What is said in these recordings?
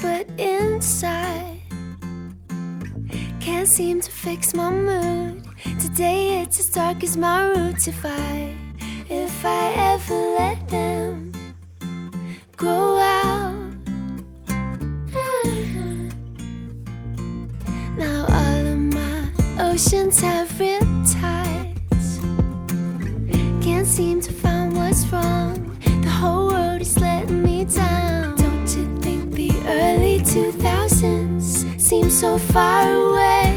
but inside. Can't seem to fix my mood. Today it's as dark as my roots. If I, if I ever let them grow out. Now all of my oceans have riptides. Can't seem to find what's wrong. Seem so far away?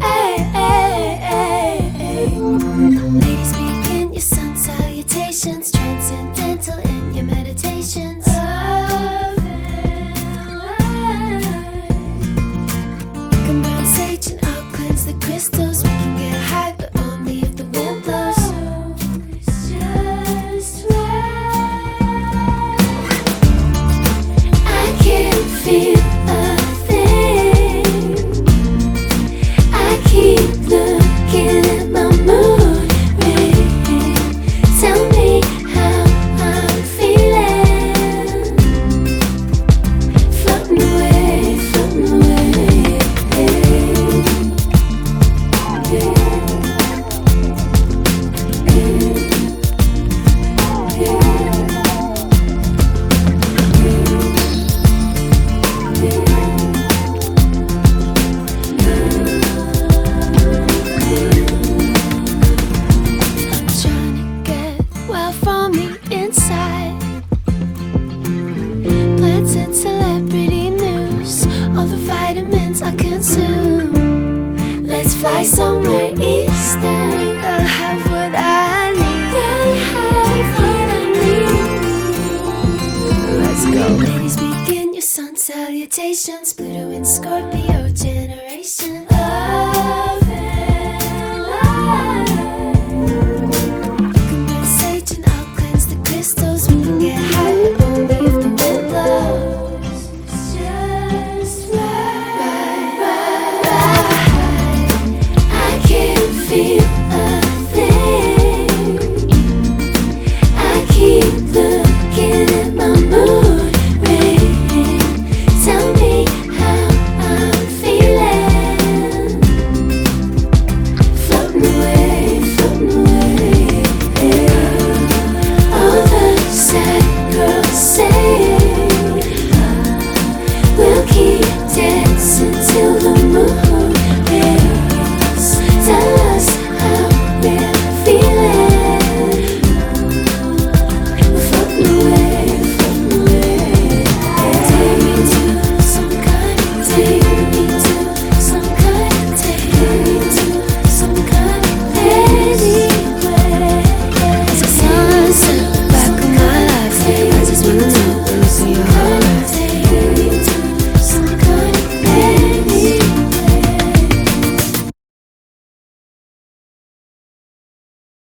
Hey, hey, hey, hey. Ladies, begin your sun salutations, transcendental in your meditations. Ladies begin your sun salutations, Pluto and Scorpio generation.